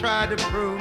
tried to prove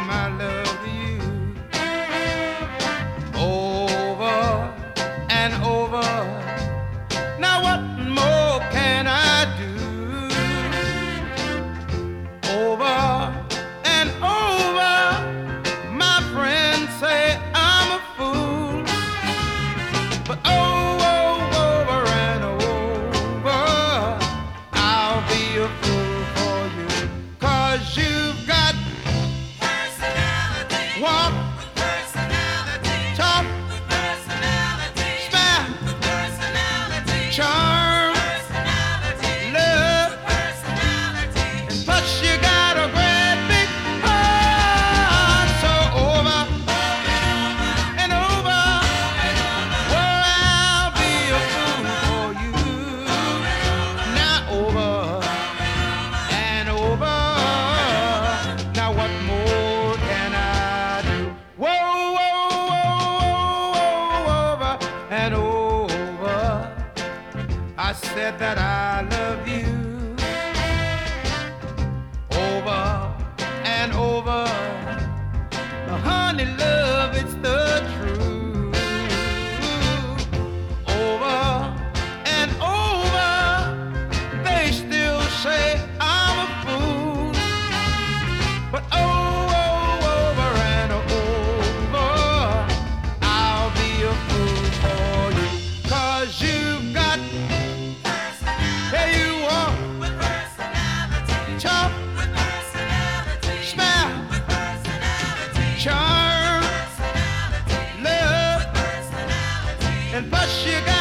charm, Personality. love. Personality. And plus you got a great big heart. So over and over, well, I'll be a fool for you. Now over and over. Now what more can I do? Whoa, whoa, whoa, whoa, over and over. I said that I love you over and over. Honey. and push you guys.